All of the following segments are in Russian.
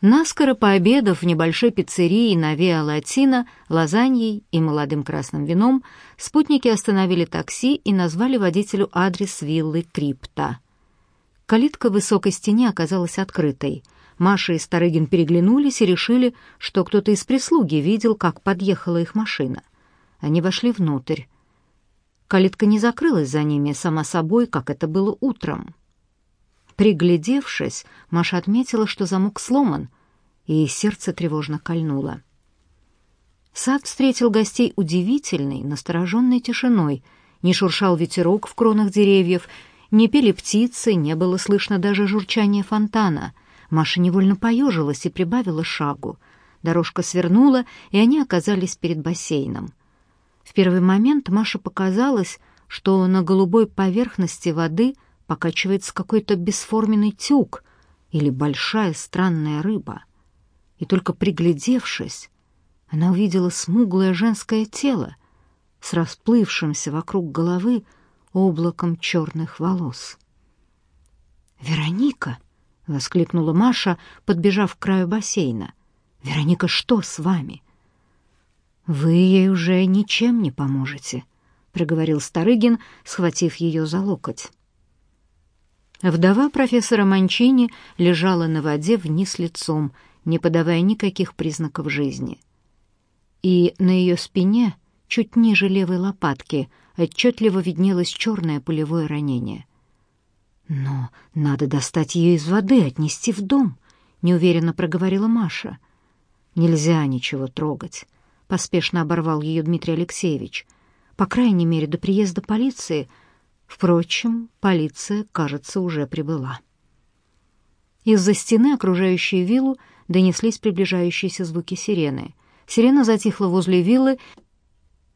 Наскоро пообедав в небольшой пиццерии на Виа Латина лазаньей и молодым красным вином, спутники остановили такси и назвали водителю адрес виллы Крипта. Калитка высокой стене оказалась открытой. Маша и Старыгин переглянулись и решили, что кто-то из прислуги видел, как подъехала их машина. Они вошли внутрь. Калитка не закрылась за ними, сама собой, как это было утром. Приглядевшись, Маша отметила, что замок сломан, и сердце тревожно кольнуло. Сад встретил гостей удивительной, настороженной тишиной. Не шуршал ветерок в кронах деревьев, не пели птицы, не было слышно даже журчания фонтана. Маша невольно поежилась и прибавила шагу. Дорожка свернула, и они оказались перед бассейном. В первый момент Маше показалось, что на голубой поверхности воды — покачивается какой-то бесформенный тюк или большая странная рыба. И только приглядевшись, она увидела смуглое женское тело с расплывшимся вокруг головы облаком черных волос. «Вероника!» — воскликнула Маша, подбежав к краю бассейна. «Вероника, что с вами?» «Вы ей уже ничем не поможете», — проговорил Старыгин, схватив ее за локоть. Вдова профессора Манчини лежала на воде вниз лицом, не подавая никаких признаков жизни. И на ее спине, чуть ниже левой лопатки, отчетливо виднелось черное пулевое ранение. «Но надо достать ее из воды, отнести в дом», — неуверенно проговорила Маша. «Нельзя ничего трогать», — поспешно оборвал ее Дмитрий Алексеевич. «По крайней мере, до приезда полиции — Впрочем, полиция, кажется, уже прибыла. Из-за стены, окружающей виллу, донеслись приближающиеся звуки сирены. Сирена затихла возле виллы,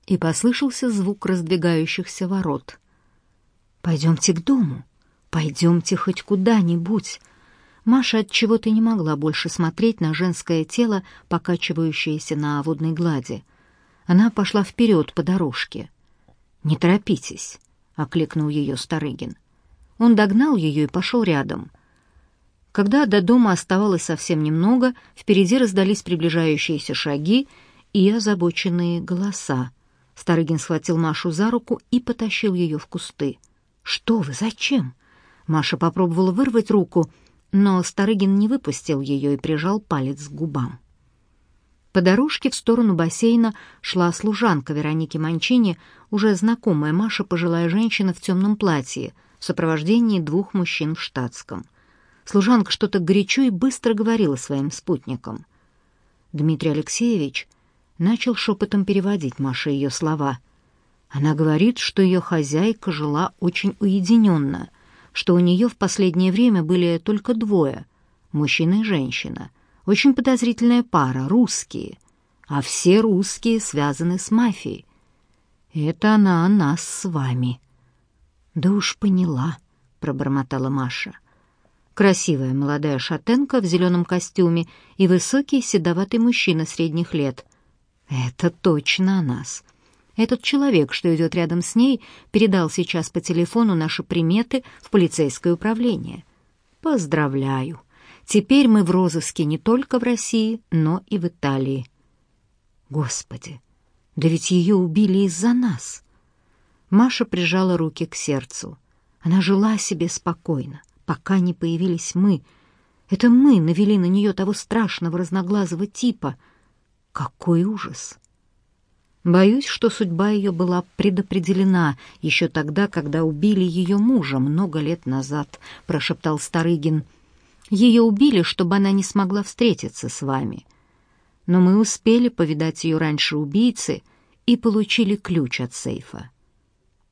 и послышался звук раздвигающихся ворот. «Пойдемте к дому, пойдемте хоть куда-нибудь». Маша от чего то не могла больше смотреть на женское тело, покачивающееся на водной глади. Она пошла вперед по дорожке. «Не торопитесь. — окликнул ее Старыгин. Он догнал ее и пошел рядом. Когда до дома оставалось совсем немного, впереди раздались приближающиеся шаги и озабоченные голоса. Старыгин схватил Машу за руку и потащил ее в кусты. «Что вы, зачем?» Маша попробовала вырвать руку, но Старыгин не выпустил ее и прижал палец к губам. По дорожке в сторону бассейна шла служанка Вероники Манчини, уже знакомая Маша, пожилая женщина в темном платье, в сопровождении двух мужчин в штатском. Служанка что-то горячо и быстро говорила своим спутникам. Дмитрий Алексеевич начал шепотом переводить Маше ее слова. Она говорит, что ее хозяйка жила очень уединенно, что у нее в последнее время были только двое — мужчина и женщина — очень подозрительная пара, русские. А все русские связаны с мафией. Это она нас с вами. Да уж поняла, пробормотала Маша. Красивая молодая шатенка в зеленом костюме и высокий седоватый мужчина средних лет. Это точно нас. Этот человек, что идет рядом с ней, передал сейчас по телефону наши приметы в полицейское управление. Поздравляю. Теперь мы в розыске не только в России, но и в Италии. Господи, да ведь ее убили из-за нас. Маша прижала руки к сердцу. Она жила себе спокойно, пока не появились мы. Это мы навели на нее того страшного разноглазого типа. Какой ужас! Боюсь, что судьба ее была предопределена еще тогда, когда убили ее мужа много лет назад, прошептал Старыгин. Ее убили, чтобы она не смогла встретиться с вами. Но мы успели повидать ее раньше убийцы и получили ключ от сейфа.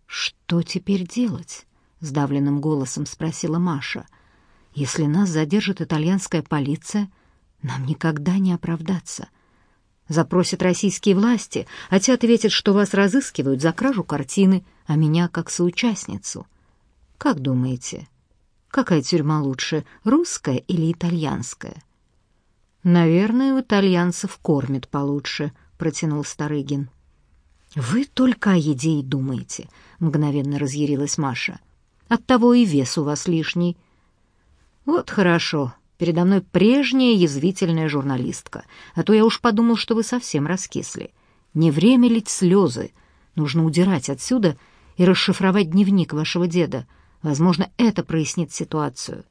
«Что теперь делать?» — сдавленным голосом спросила Маша. «Если нас задержит итальянская полиция, нам никогда не оправдаться. Запросят российские власти, а те ответят, что вас разыскивают за кражу картины, а меня как соучастницу. Как думаете, Какая тюрьма лучше, русская или итальянская? Наверное, у итальянцев кормят получше, протянул Старыгин. Вы только о еде и думаете, мгновенно разъярилась Маша. Оттого и вес у вас лишний. Вот хорошо. Передо мной прежняя язвительная журналистка, а то я уж подумал, что вы совсем раскисли. Не время лить слезы. Нужно удирать отсюда и расшифровать дневник вашего деда. Возможно, это прояснит ситуацию.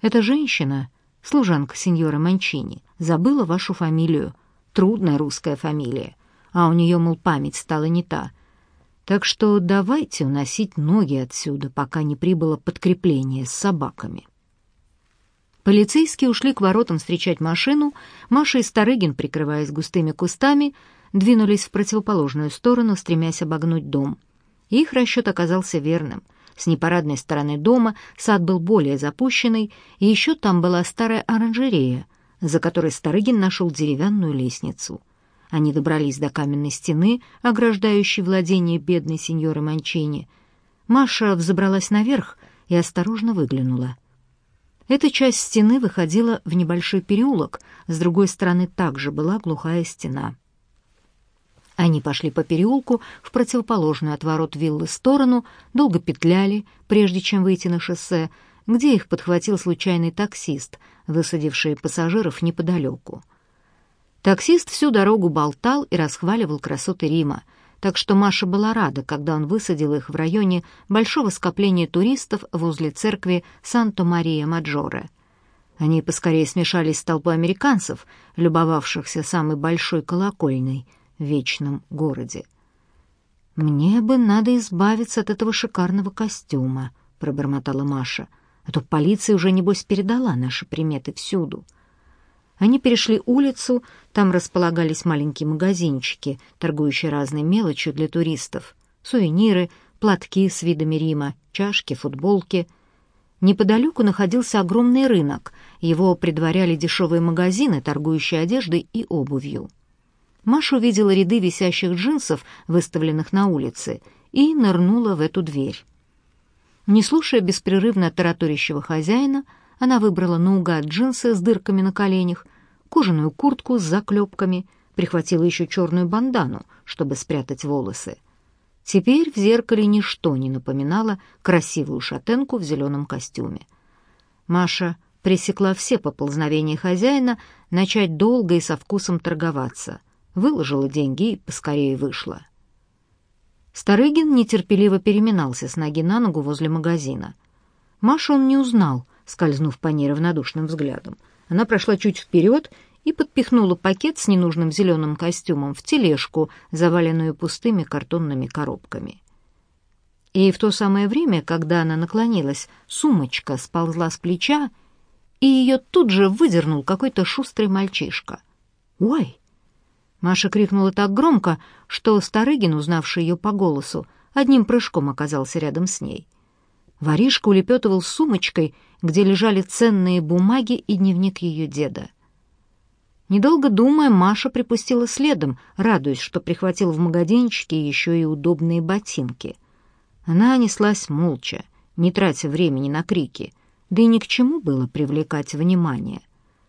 Эта женщина, служанка сеньора Манчини, забыла вашу фамилию. Трудная русская фамилия. А у нее, мол, память стала не та. Так что давайте уносить ноги отсюда, пока не прибыло подкрепление с собаками. Полицейские ушли к воротам встречать машину, Маша и Старыгин, прикрываясь густыми кустами, двинулись в противоположную сторону, стремясь обогнуть дом. Их расчет оказался верным. С непарадной стороны дома сад был более запущенный, и еще там была старая оранжерея, за которой Старыгин нашел деревянную лестницу. Они добрались до каменной стены, ограждающей владение бедной сеньоры Манчини. Маша взобралась наверх и осторожно выглянула — эта часть стены выходила в небольшой переулок, с другой стороны также была глухая стена. Они пошли по переулку в противоположную от ворот виллы сторону, долго петляли, прежде чем выйти на шоссе, где их подхватил случайный таксист, высадивший пассажиров неподалеку. Таксист всю дорогу болтал и расхваливал красоты Рима, так что Маша была рада, когда он высадил их в районе большого скопления туристов возле церкви Санто-Мария-Маджоре. Они поскорее смешались с толпой американцев, любовавшихся самой большой колокольной вечном городе. «Мне бы надо избавиться от этого шикарного костюма», — пробормотала Маша, «а то полиция уже, небось, передала наши приметы всюду». Они перешли улицу, там располагались маленькие магазинчики, торгующие разной мелочью для туристов. Сувениры, платки с видами Рима, чашки, футболки. Неподалеку находился огромный рынок, его предваряли дешевые магазины, торгующие одеждой и обувью. Маша увидела ряды висящих джинсов, выставленных на улице, и нырнула в эту дверь. Не слушая беспрерывно тараторящего хозяина, она выбрала наугад джинсы с дырками на коленях, кожаную куртку с заклепками, прихватила еще черную бандану, чтобы спрятать волосы. Теперь в зеркале ничто не напоминало красивую шатенку в зеленом костюме. Маша пресекла все поползновения хозяина начать долго и со вкусом торговаться, выложила деньги и поскорее вышла. Старыгин нетерпеливо переминался с ноги на ногу возле магазина. Машу он не узнал, скользнув по ней равнодушным взглядом. Она прошла чуть вперед и подпихнула пакет с ненужным зеленым костюмом в тележку, заваленную пустыми картонными коробками. И в то самое время, когда она наклонилась, сумочка сползла с плеча, и ее тут же выдернул какой-то шустрый мальчишка. «Ой!» Маша крикнула так громко, что Старыгин, узнавший ее по голосу, одним прыжком оказался рядом с ней. Воришка улепетывал сумочкой, где лежали ценные бумаги и дневник ее деда. Недолго думая, Маша припустила следом, радуясь, что прихватила в магазинчике еще и удобные ботинки. Она неслась молча, не тратя времени на крики, да и ни к чему было привлекать внимание.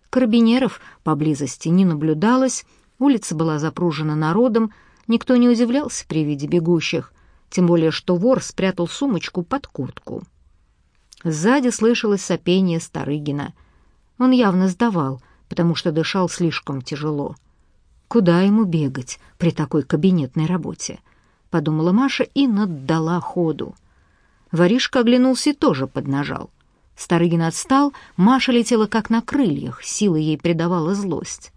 Карабинеров поблизости не наблюдалось, улица была запружена народом, никто не удивлялся при виде бегущих, тем более что вор спрятал сумочку под куртку. Сзади слышалось сопение Старыгина. Он явно сдавал, потому что дышал слишком тяжело. Куда ему бегать при такой кабинетной работе? Подумала Маша и наддала ходу. Воришка оглянулся и тоже поднажал. Старыгин отстал, Маша летела как на крыльях, сила ей придавала злость.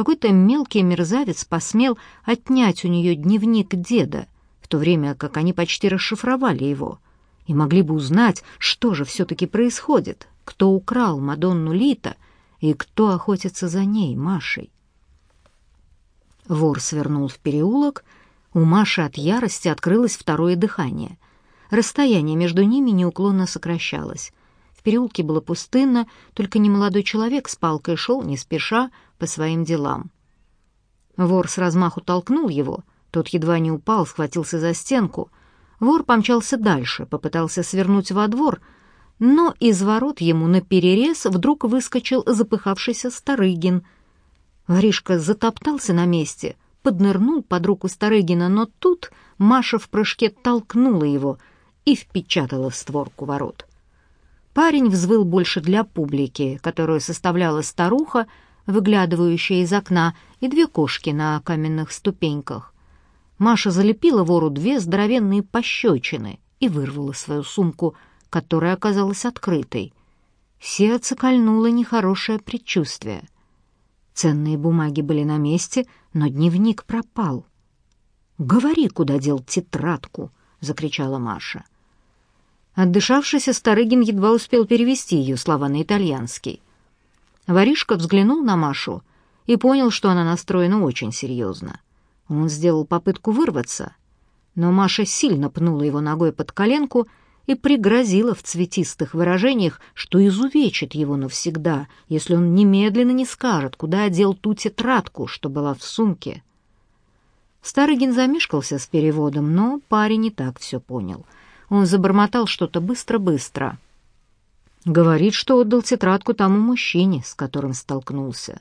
Какой-то мелкий мерзавец посмел отнять у нее дневник деда — то время как они почти расшифровали его, и могли бы узнать, что же все-таки происходит, кто украл Мадонну Лита и кто охотится за ней, Машей. Вор свернул в переулок, у Маши от ярости открылось второе дыхание. Расстояние между ними неуклонно сокращалось. В переулке было пустынно, только немолодой человек с палкой шел, не спеша, по своим делам. Вор с размаху толкнул его, тот едва не упал, схватился за стенку. Вор помчался дальше, попытался свернуть во двор, но из ворот ему наперерез вдруг выскочил запыхавшийся Старыгин. Воришка затоптался на месте, поднырнул под руку Старыгина, но тут Маша в прыжке толкнула его и впечатала в створку ворот. Парень взвыл больше для публики, которую составляла старуха, выглядывающая из окна, и две кошки на каменных ступеньках. Маша залепила вору две здоровенные пощечины и вырвала свою сумку, которая оказалась открытой. Сердце кольнуло нехорошее предчувствие. Ценные бумаги были на месте, но дневник пропал. «Говори, куда дел тетрадку!» — закричала Маша. Отдышавшийся Старыгин едва успел перевести ее слова на итальянский. Воришка взглянул на Машу и понял, что она настроена очень серьезно. Он сделал попытку вырваться, но Маша сильно пнула его ногой под коленку и пригрозила в цветистых выражениях, что изувечит его навсегда, если он немедленно не скажет, куда одел ту тетрадку, что была в сумке. Старыгин замешкался с переводом, но парень не так все понял — он забормотал что-то быстро-быстро. Говорит, что отдал тетрадку тому мужчине, с которым столкнулся.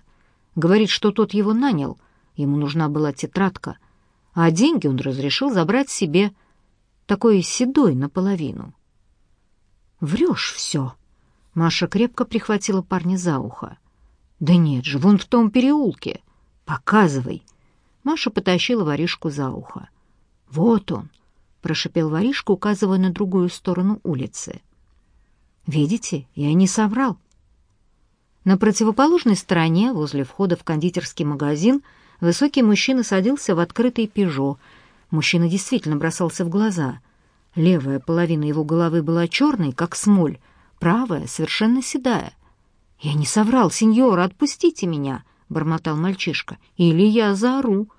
Говорит, что тот его нанял, ему нужна была тетрадка, а деньги он разрешил забрать себе, такой седой наполовину. «Врешь все!» Маша крепко прихватила парня за ухо. «Да нет же, вон в том переулке. Показывай!» Маша потащила воришку за ухо. «Вот он, — прошипел воришка, указывая на другую сторону улицы. «Видите, я не соврал». На противоположной стороне, возле входа в кондитерский магазин, высокий мужчина садился в открытый «Пежо». Мужчина действительно бросался в глаза. Левая половина его головы была черной, как смоль, правая — совершенно седая. «Я не соврал, сеньора, отпустите меня!» — бормотал мальчишка. «Или я заору!»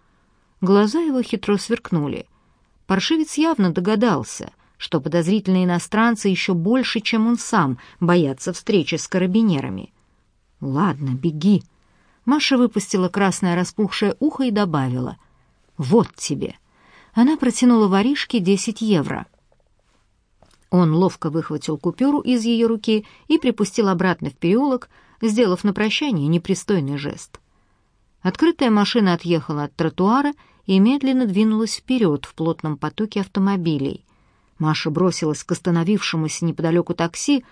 Глаза его хитро сверкнули. Паршивец явно догадался, что подозрительные иностранцы еще больше, чем он сам, боятся встречи с карабинерами. «Ладно, беги». Маша выпустила красное распухшее ухо и добавила. «Вот тебе». Она протянула воришке десять евро. Он ловко выхватил купюру из ее руки и припустил обратно в переулок, сделав на прощание непристойный жест. Открытая машина отъехала от тротуара и медленно двинулась вперед в плотном потоке автомобилей. Маша бросилась к остановившемуся неподалеку такси,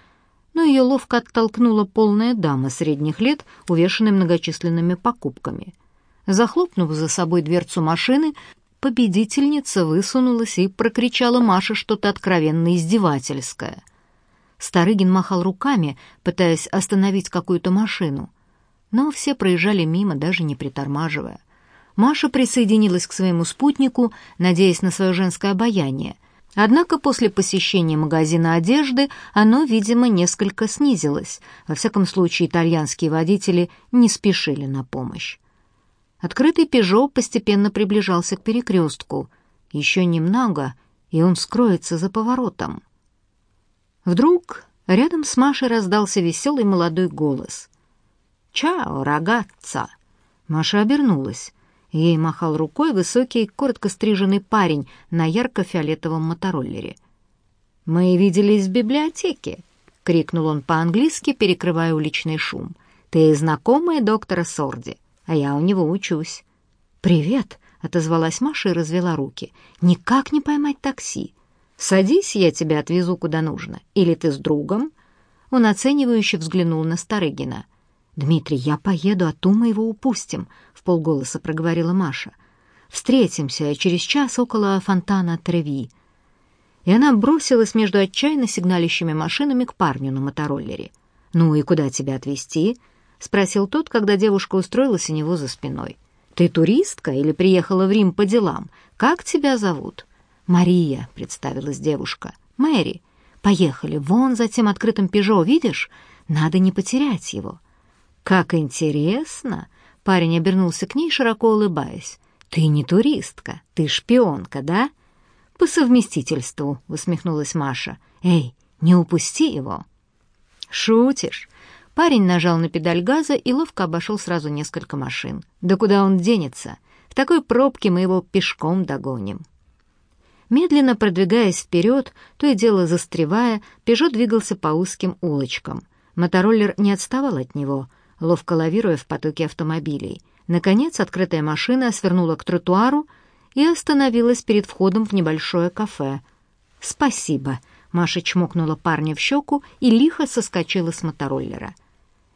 но ее ловко оттолкнула полная дама средних лет, увешанная многочисленными покупками. Захлопнув за собой дверцу машины, победительница высунулась и прокричала Маше что-то откровенно издевательское. Старыгин махал руками, пытаясь остановить какую-то машину, но все проезжали мимо, даже не притормаживая. Маша присоединилась к своему спутнику, надеясь на свое женское обаяние. Однако после посещения магазина одежды оно, видимо, несколько снизилось. Во всяком случае, итальянские водители не спешили на помощь. Открытый «Пежо» постепенно приближался к перекрестку. Еще немного, и он скроется за поворотом. Вдруг рядом с Машей раздался веселый молодой голос. «Чао, рогатца!» Маша обернулась. Ей махал рукой высокий, коротко стриженный парень на ярко-фиолетовом мотороллере. «Мы виделись в библиотеке», — крикнул он по-английски, перекрывая уличный шум. «Ты знакомая доктора Сорди, а я у него учусь». «Привет», — отозвалась Маша и развела руки. «Никак не поймать такси. Садись, я тебя отвезу куда нужно. Или ты с другом?» Он оценивающе взглянул на Старыгина. «Дмитрий, я поеду, а то мы его упустим», — в полголоса проговорила Маша. «Встретимся через час около фонтана Треви». И она бросилась между отчаянно сигналящими машинами к парню на мотороллере. «Ну и куда тебя отвезти?» — спросил тот, когда девушка устроилась у него за спиной. «Ты туристка или приехала в Рим по делам? Как тебя зовут?» «Мария», — представилась девушка. «Мэри. Поехали, вон за тем открытым «Пежо», видишь? Надо не потерять его». «Как интересно!» — парень обернулся к ней, широко улыбаясь. «Ты не туристка, ты шпионка, да?» «По совместительству», — усмехнулась Маша. «Эй, не упусти его!» «Шутишь?» Парень нажал на педаль газа и ловко обошел сразу несколько машин. «Да куда он денется? В такой пробке мы его пешком догоним». Медленно продвигаясь вперед, то и дело застревая, Пежо двигался по узким улочкам. Мотороллер не отставал от него, ловко лавируя в потоке автомобилей. Наконец, открытая машина свернула к тротуару и остановилась перед входом в небольшое кафе. «Спасибо», — Маша чмокнула парня в щеку и лихо соскочила с мотороллера.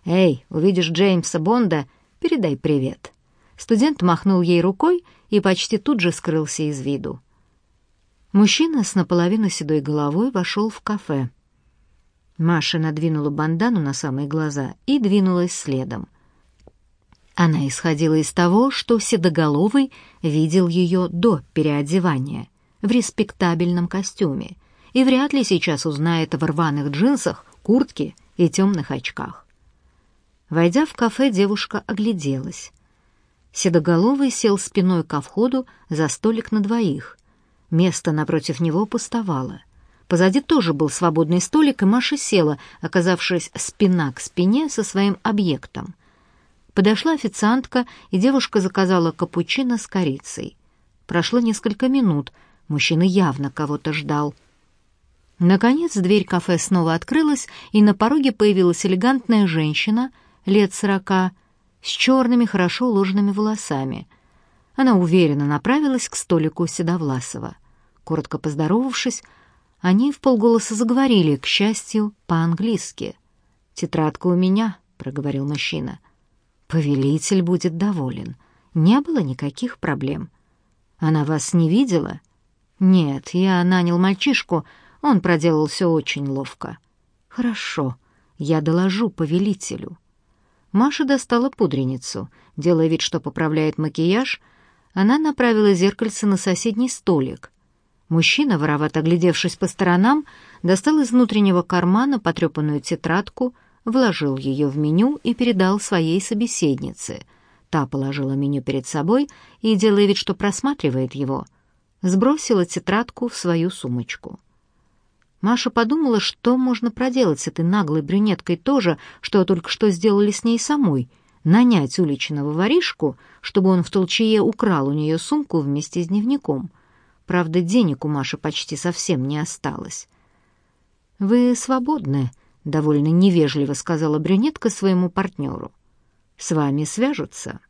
«Эй, увидишь Джеймса Бонда, передай привет». Студент махнул ей рукой и почти тут же скрылся из виду. Мужчина с наполовину седой головой вошел в кафе. Маша надвинула бандану на самые глаза и двинулась следом. Она исходила из того, что Седоголовый видел ее до переодевания в респектабельном костюме и вряд ли сейчас узнает в рваных джинсах, куртке и темных очках. Войдя в кафе, девушка огляделась. Седоголовый сел спиной ко входу за столик на двоих. Место напротив него пустовало. Позади тоже был свободный столик, и Маша села, оказавшись спина к спине со своим объектом. Подошла официантка, и девушка заказала капучино с корицей. Прошло несколько минут, мужчина явно кого-то ждал. Наконец дверь кафе снова открылась, и на пороге появилась элегантная женщина, лет сорока, с черными, хорошо уложенными волосами. Она уверенно направилась к столику Седовласова. Коротко поздоровавшись, они в полголоса заговорили, к счастью, по-английски. «Тетрадка у меня», — проговорил мужчина. «Повелитель будет доволен. Не было никаких проблем. Она вас не видела?» «Нет, я нанял мальчишку, он проделал все очень ловко». «Хорошо, я доложу повелителю». Маша достала пудреницу. Делая вид, что поправляет макияж, она направила зеркальце на соседний столик. Мужчина, воровато оглядевшись по сторонам, достал из внутреннего кармана потрепанную тетрадку, вложил ее в меню и передал своей собеседнице. Та положила меню перед собой и, делая вид, что просматривает его, сбросила тетрадку в свою сумочку. Маша подумала, что можно проделать с этой наглой брюнеткой то же, что только что сделали с ней самой — нанять уличного воришку, чтобы он в толчее украл у нее сумку вместе с дневником. Правда, денег у Маши почти совсем не осталось. «Вы свободны», — довольно невежливо сказала брюнетка своему партнеру. «С вами свяжутся».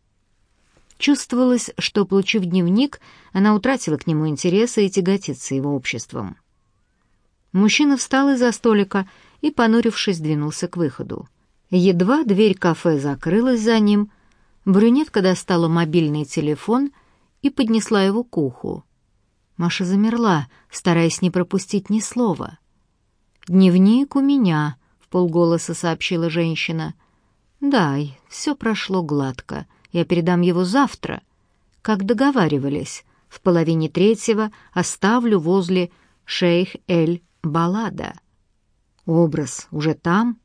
Чувствовалось, что, получив дневник, она утратила к нему интереса и тяготится его обществом. Мужчина встал из-за столика и, понурившись, двинулся к выходу. Едва дверь кафе закрылась за ним, брюнетка достала мобильный телефон и поднесла его к уху. Маша замерла, стараясь не пропустить ни слова. «Дневник у меня», — в полголоса сообщила женщина. «Дай, все прошло гладко. Я передам его завтра. Как договаривались, в половине третьего оставлю возле Шейх-эль Баллада. Образ уже там?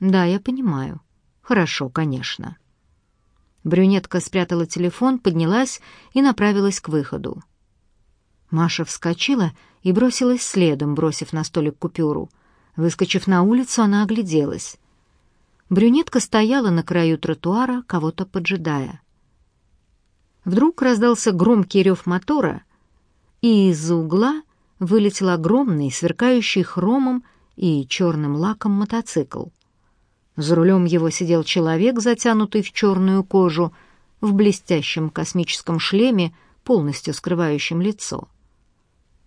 Да, я понимаю. Хорошо, конечно. Брюнетка спрятала телефон, поднялась и направилась к выходу. Маша вскочила и бросилась следом, бросив на столик купюру. Выскочив на улицу, она огляделась. Брюнетка стояла на краю тротуара, кого-то поджидая. Вдруг раздался громкий рев мотора, и из-за угла вылетел огромный, сверкающий хромом и черным лаком мотоцикл. За рулем его сидел человек, затянутый в черную кожу, в блестящем космическом шлеме, полностью скрывающем лицо.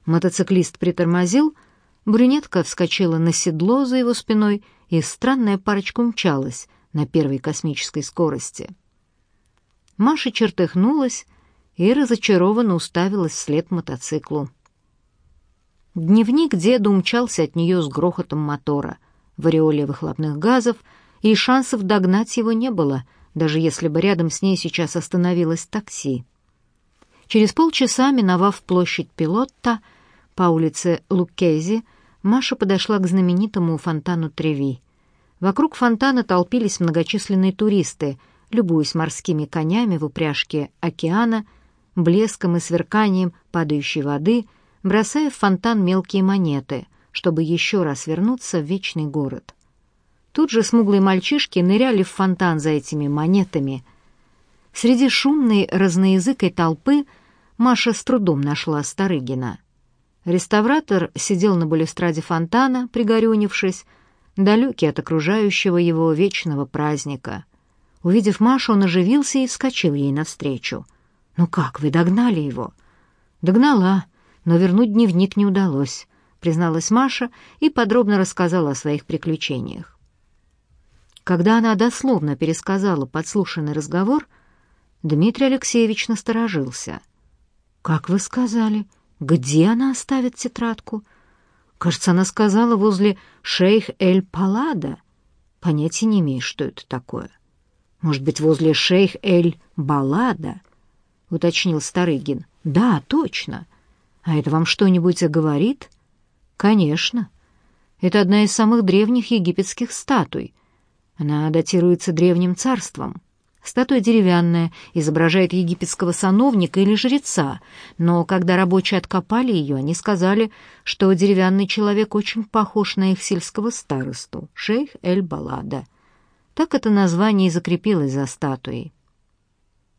Мотоциклист притормозил, брюнетка вскочила на седло за его спиной, и странная парочка умчалась на первой космической скорости. Маша чертыхнулась и разочарованно уставилась вслед мотоциклу. Дневник деда умчался от нее с грохотом мотора. В ореоле выхлопных газов, и шансов догнать его не было, даже если бы рядом с ней сейчас остановилось такси. Через полчаса, миновав площадь Пилотта, по улице Луккези, Маша подошла к знаменитому фонтану Треви. Вокруг фонтана толпились многочисленные туристы, любуясь морскими конями в упряжке океана, блеском и сверканием падающей воды — бросая в фонтан мелкие монеты, чтобы еще раз вернуться в вечный город. Тут же смуглые мальчишки ныряли в фонтан за этими монетами. Среди шумной разноязыкой толпы Маша с трудом нашла Старыгина. Реставратор сидел на балюстраде фонтана, пригорюнившись, далекий от окружающего его вечного праздника. Увидев Машу, он оживился и вскочил ей навстречу. «Ну как, вы догнали его?» «Догнала», но вернуть дневник не удалось. призналась Маша и подробно рассказала о своих приключениях. Когда она дословно пересказала подслушанный разговор, Дмитрий Алексеевич насторожился. «Как вы сказали, где она оставит тетрадку?» «Кажется, она сказала возле Шейх-эль-Палада. Понятия не имею, что это такое». «Может быть, возле Шейх-эль-Балада?» — уточнил Старыгин. «Да, точно. А это вам что-нибудь говорит?» «Конечно. Это одна из самых древних египетских статуй. Она датируется древним царством. Статуя деревянная, изображает египетского сановника или жреца, но когда рабочие откопали ее, они сказали, что деревянный человек очень похож на их сельского старосту, шейх Эль-Балада. Так это название и закрепилось за статуей.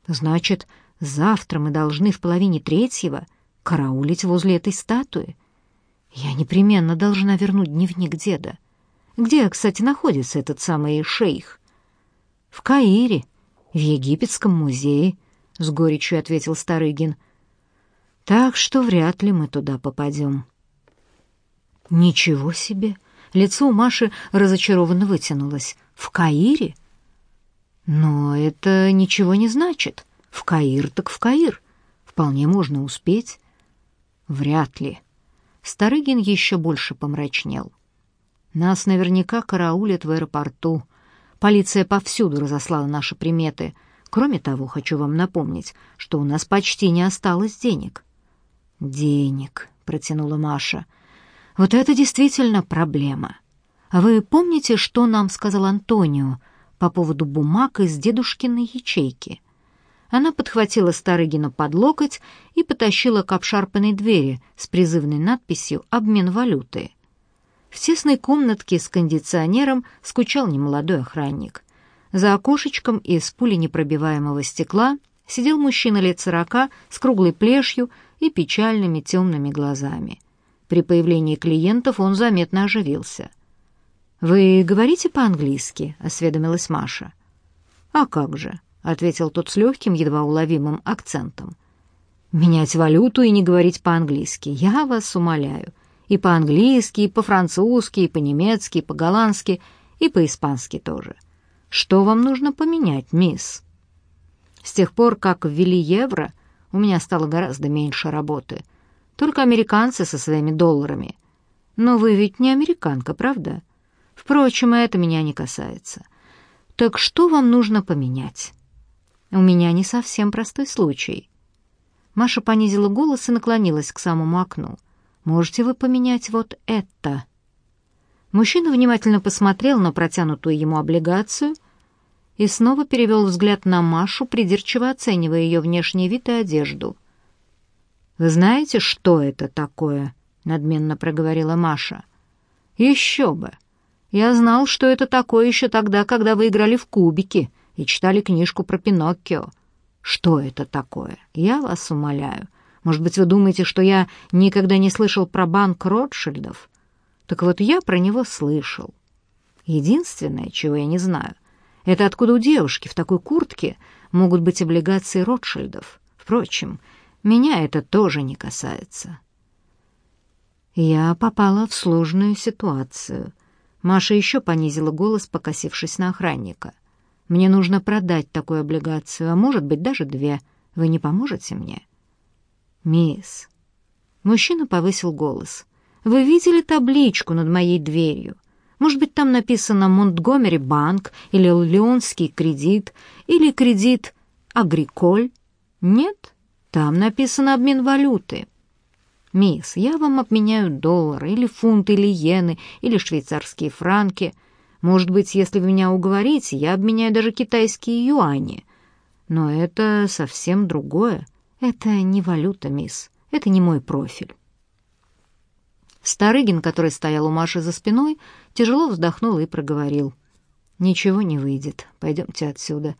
Значит, завтра мы должны в половине третьего караулить возле этой статуи. Я непременно должна вернуть дневник деда. Где, кстати, находится этот самый шейх? В Каире, в египетском музее, с горечью ответил Старыгин. Так что вряд ли мы туда попадем. Ничего себе! Лицо у Маши разочарованно вытянулось. В Каире? Но это ничего не значит. В Каир так в Каир. Вполне можно успеть. Вряд ли. Старыгин еще больше помрачнел. Нас наверняка караулят в аэропорту. Полиция повсюду разослала наши приметы. Кроме того, хочу вам напомнить, что у нас почти не осталось денег. Денег, протянула Маша. Вот это действительно проблема. Вы помните, что нам сказал Антонио по поводу бумаг из дедушкиной ячейки? Она подхватила Старыгина под локоть и потащила к обшарпанной двери с призывной надписью «Обмен валюты». В тесной комнатке с кондиционером скучал немолодой охранник. За окошечком из пуленепробиваемого стекла сидел мужчина лет сорока с круглой плешью и печальными темными глазами. При появлении клиентов он заметно оживился — «Вы говорите по-английски?» — осведомилась Маша. «А как же?» — ответил тот с легким, едва уловимым акцентом. «Менять валюту и не говорить по-английски. Я вас умоляю. И по-английски, и по-французски, и по-немецки, и по-голландски, и по-испански тоже. Что вам нужно поменять, мисс?» С тех пор, как ввели евро, у меня стало гораздо меньше работы. Только американцы со своими долларами. Но вы ведь не американка, правда?» Впрочем, это меня не касается. Так что вам нужно поменять? У меня не совсем простой случай. Маша понизила голос и наклонилась к самому окну. Можете вы поменять вот это? Мужчина внимательно посмотрел на протянутую ему облигацию и снова перевел взгляд на Машу, придирчиво оценивая ее внешний вид и одежду. «Вы знаете, что это такое?» — надменно проговорила Маша. «Еще бы! Я знал, что это такое еще тогда, когда вы играли в кубики и читали книжку про Пиноккио. Что это такое? Я вас умоляю. Может быть, вы думаете, что я никогда не слышал про банк Ротшильдов? Так вот, я про него слышал. Единственное, чего я не знаю, это откуда у девушки в такой куртке могут быть облигации Ротшильдов. Впрочем, меня это тоже не касается. Я попала в сложную ситуацию — Маша еще понизила голос, покосившись на охранника. «Мне нужно продать такую облигацию, а может быть, даже две. Вы не поможете мне?» «Мисс...» Мужчина повысил голос. «Вы видели табличку над моей дверью? Может быть, там написано «Монтгомери банк» или «Леонский кредит» или «Кредит Агриколь»? Нет, там написано «Обмен валюты». «Мисс, я вам обменяю доллары, или фунты, или иены, или швейцарские франки. Может быть, если вы меня уговорите, я обменяю даже китайские юани. Но это совсем другое. Это не валюта, мисс. Это не мой профиль». Старыгин, который стоял у Маши за спиной, тяжело вздохнул и проговорил. «Ничего не выйдет. Пойдемте отсюда.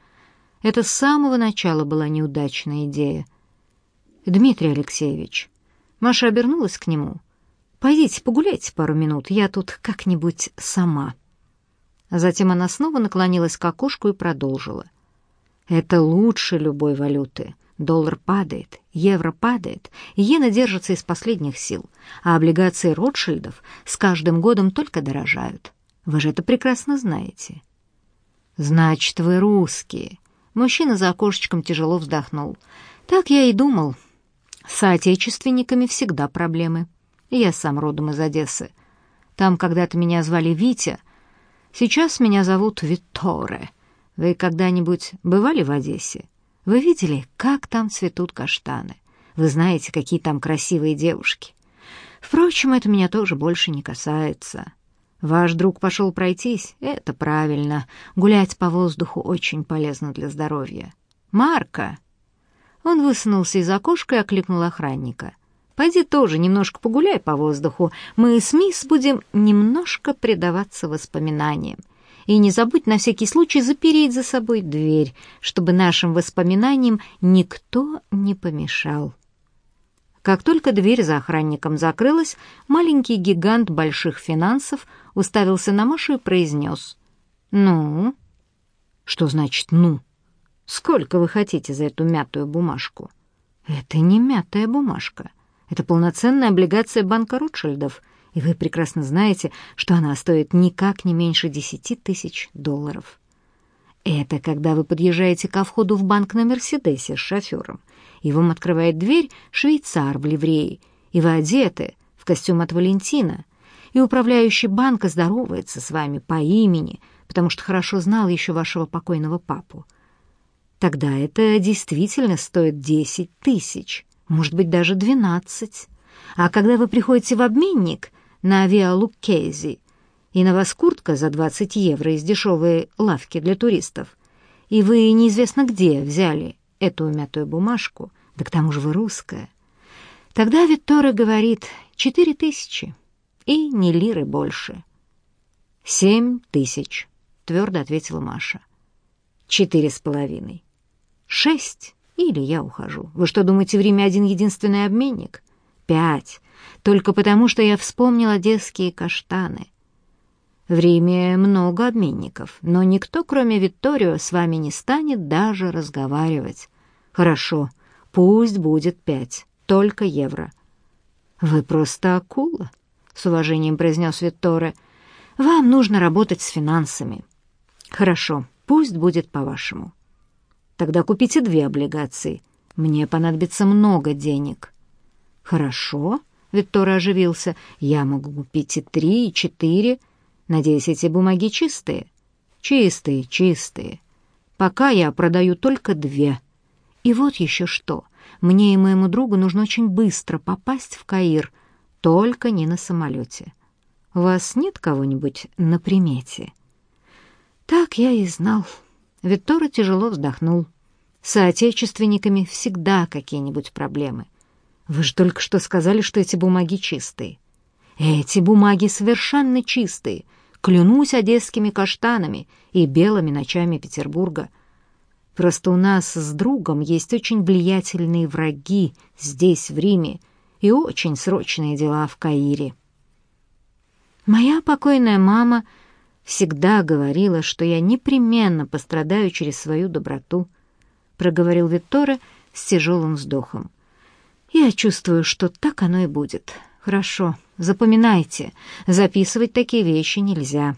Это с самого начала была неудачная идея. Дмитрий Алексеевич, Маша обернулась к нему. «Пойдите погуляйте пару минут, я тут как-нибудь сама». Затем она снова наклонилась к окошку и продолжила. «Это лучше любой валюты. Доллар падает, евро падает, иена держится из последних сил, а облигации Ротшильдов с каждым годом только дорожают. Вы же это прекрасно знаете. Значит, вы русские. Мужчина за окошечком тяжело вздохнул. Так я и думал. С соотечественниками всегда проблемы. Я сам родом из Одессы. Там когда-то меня звали Витя. Сейчас меня зовут Витторе. Вы когда-нибудь бывали в Одессе? Вы видели, как там цветут каштаны? Вы знаете, какие там красивые девушки. Впрочем, это меня тоже больше не касается. Ваш друг пошел пройтись, это правильно. Гулять по воздуху очень полезно для здоровья. Марка! Он высунулся из окошка и окликнул охранника. Пойди тоже немножко погуляй по воздуху. Мы с мисс будем немножко предаваться воспоминаниям. И не забудь на всякий случай запереть за собой дверь, чтобы нашим воспоминаниям никто не помешал. Как только дверь за охранником закрылась, маленький гигант больших финансов уставился на Машу и произнес. «Ну?» «Что значит «ну»?» «Сколько вы хотите за эту мятую бумажку?» «Это не мятая бумажка. Это полноценная облигация банка Ротшильдов, и вы прекрасно знаете, что она стоит никак не меньше десяти тысяч долларов. Это когда вы подъезжаете ко входу в банк на «Мерседесе» с шофером, и вам открывает дверь швейцар в ливреи, и вы одеты в костюм от Валентина, и управляющий банка здоровается с вами по имени, потому что хорошо знал еще вашего покойного папу. Тогда это действительно стоит десять тысяч может быть, даже двенадцать. А когда вы приходите в обменник на авиалуккези, и на вас куртка за 20 евро из дешевой лавки для туристов, и вы неизвестно где взяли эту мятую бумажку, да к тому же вы русская, тогда Виктора говорит четыре тысячи и ни лиры больше. «Семь тысяч», — твердо ответила Маша. «Четыре с половиной». «Шесть». Или я ухожу. Вы что, думаете, в Риме один единственный обменник? Пять. Только потому, что я вспомнил одесские каштаны. В Риме много обменников, но никто, кроме Витторио, с вами не станет даже разговаривать. Хорошо, пусть будет пять, только евро. Вы просто акула, — с уважением произнес Витторе. Вам нужно работать с финансами. Хорошо, пусть будет по-вашему. Тогда купите две облигации. Мне понадобится много денег». «Хорошо», — Виктор оживился. «Я могу купить и три, и четыре. Надеюсь, эти бумаги чистые?» «Чистые, чистые. Пока я продаю только две. И вот еще что. Мне и моему другу нужно очень быстро попасть в Каир, только не на самолете. У вас нет кого-нибудь на примете?» «Так я и знал». Виктора тяжело вздохнул. Соотечественниками всегда какие-нибудь проблемы. Вы же только что сказали, что эти бумаги чистые. Эти бумаги совершенно чистые. Клянусь одесскими каштанами и белыми ночами Петербурга. Просто у нас с другом есть очень влиятельные враги здесь, в Риме, и очень срочные дела в Каире. Моя покойная мама всегда говорила, что я непременно пострадаю через свою доброту, проговорил Викторе с тяжелым вздохом. Я чувствую, что так оно и будет. Хорошо, запоминайте, записывать такие вещи нельзя.